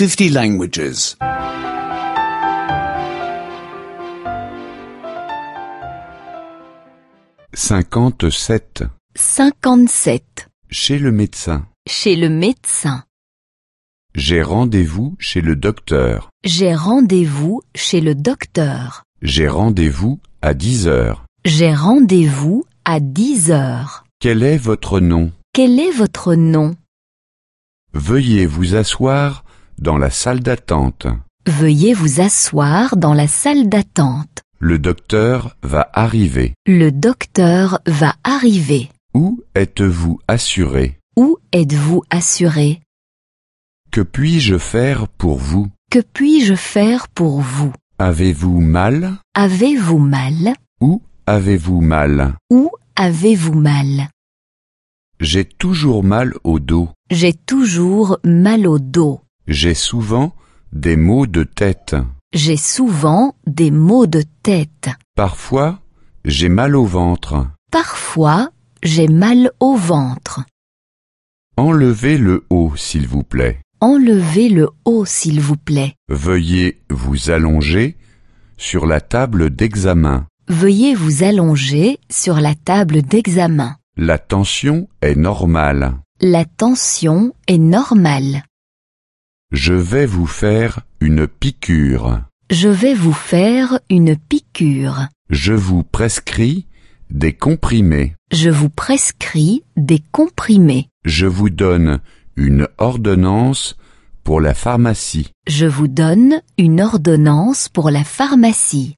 50 languages. 57. 57. Chez le médecin. Chez le médecin. J'ai rendez-vous chez le docteur. J'ai rendez-vous chez le docteur. J'ai rendez-vous à 10 heures. J'ai rendez-vous à 10 heures. Quel est votre nom? Quel est votre nom? Veuillez vous asseoir dans la salle d'attente. Veuillez vous asseoir dans la salle d'attente. Le docteur va arriver. Le docteur va arriver. Où êtes-vous assuré? Où êtes-vous assuré? Que puis-je faire pour vous? Que puis-je faire pour vous? Avez-vous mal? Avez-vous mal? Où avez-vous mal? Où avez-vous mal? J'ai toujours mal au dos. J'ai toujours mal au dos. J'ai souvent des maux de tête. J'ai souvent des maux de tête. Parfois, j'ai mal au ventre. Parfois, j'ai mal au ventre. Enlevez le haut, s'il vous plaît. Enlevez le haut, s'il vous plaît. Veuillez vous allonger sur la table d'examen. Veuillez vous allonger sur la table d'examen. La tension est normale. La tension est normale. Je vais vous faire une piqûre. Je vais vous faire une piqûre. Je vous prescris des comprimés. Je vous prescris des comprimés. Je vous donne une ordonnance pour la pharmacie. Je vous donne une ordonnance pour la pharmacie.